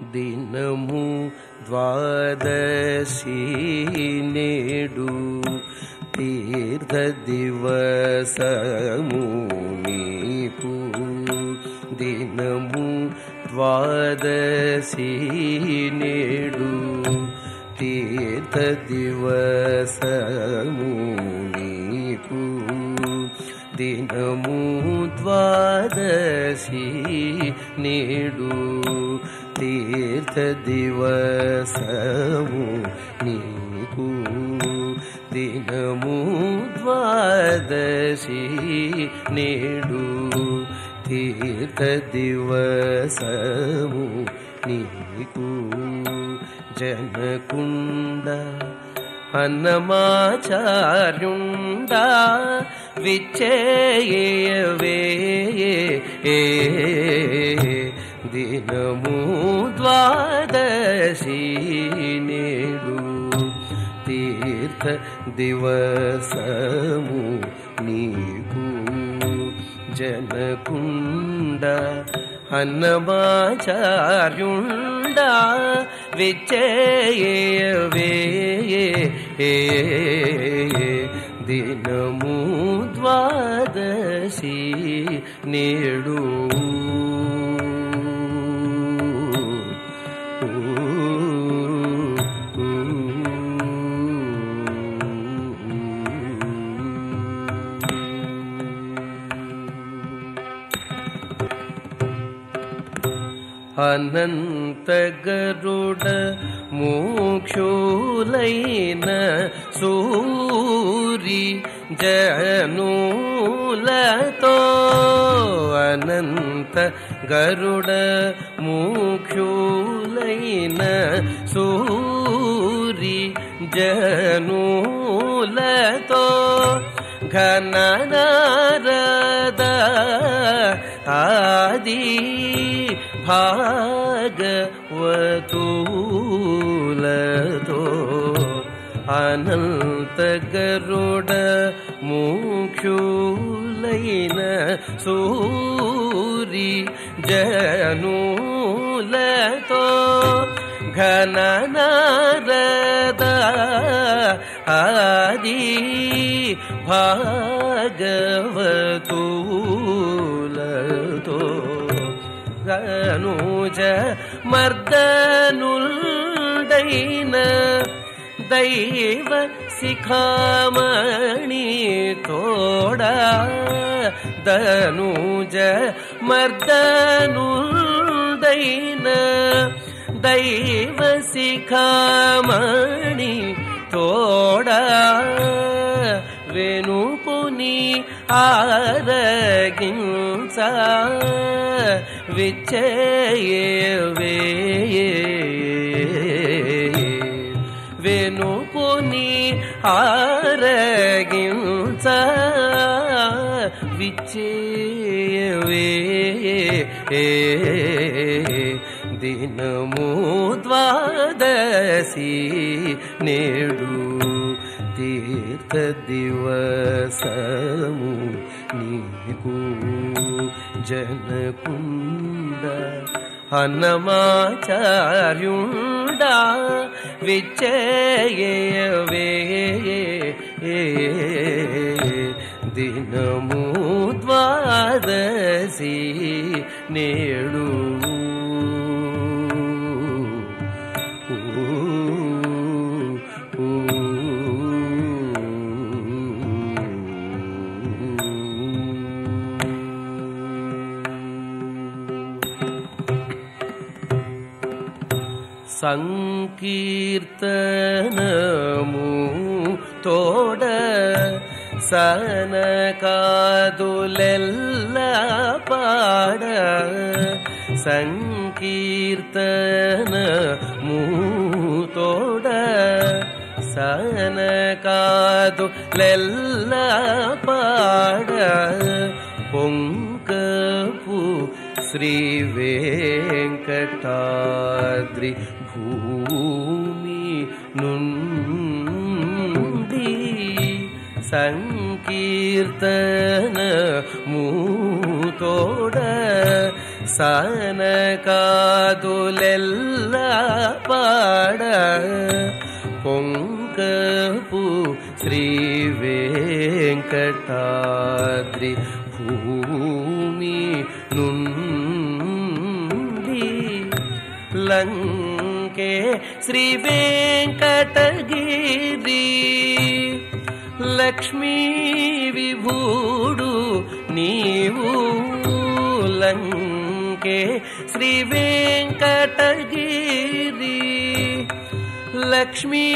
दिनमु द्वादशी नेडु तीर्थदिवसमुनिपु दिनमु द्वादशी नेडु तीर्थदिवसमुनिपु दिनमु द्वादशी नेडु तीर्थ दिवसमु नीकु दिनमु द्वादशी नेडु तीर्थ दिवसमु नीकु जनकुण्ड अन्नमाचार्युण्डा विच्चेयवे दिनमु द्वादशी नेडु तीर्थ दिवसमु नीकु जनकुण्ड अन्नमाचार्युण्डा विच्चेयवे दिनमु द्वादशी नेडु अनन्तगरुड मोक्षोलैन सूरि जनूलतो अनन्त गरुड मोक्षोलैन सूरि जनूलतो घननारद आदि भागवतूलतो अनन्तगरुड मोक्षूलैन सूरि जनूलतो घननारद आदि भागवतूलतो। अनुज मर्दनुल्डैन दैव शिखामणि तोडा। दनुज मर्दनुल्डैन दैव शिखामणि तोडा वेणुपुनि आरगिंस विचये वेणुपुनि आरगिंस विचये दिनमु द्वादशी नेडु കൃത ദിവസമു నీకు జనకుండ అన్నమాచార్యుండ విచ్చయవే దినము ద్వాదశి నేడు ఊ सङ्कीर्तन मू तोड सन कादु लल् पाड संकीर्तन महतोड सन पोङ्पु श्रीवेङ्कटाद्रि भूमि नुन्दी संकीर्तन मूतो सनकादुलेल्ला पाड पोङ्कपु श्रीवेङ्कटाद्रि భూమి నుండి లంకే శ్రీ వెంకటగిరి లక్ష్మీ విభూడు నీవు లంకే శ్రీ వెంకటగిరి లక్ష్మీ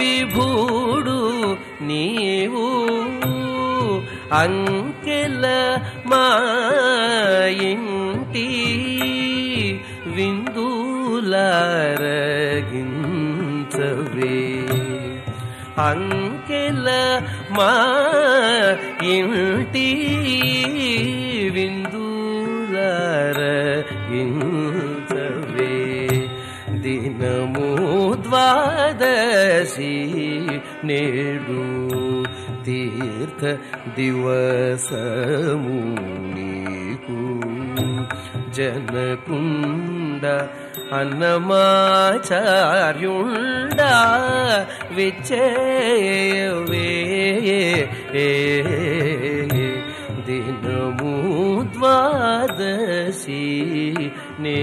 విభూడు నీవు అంకెల మా ఇంటి విందులరగించవే అంకెల మా ఇంటి విందులరగించవే దినము ద్వాదశి నేడు दिवसमुनि दिवसमुनिकु जनकुण्ड कुण्ड हनमाचार्युण्डा दिनमुद्वादशी हे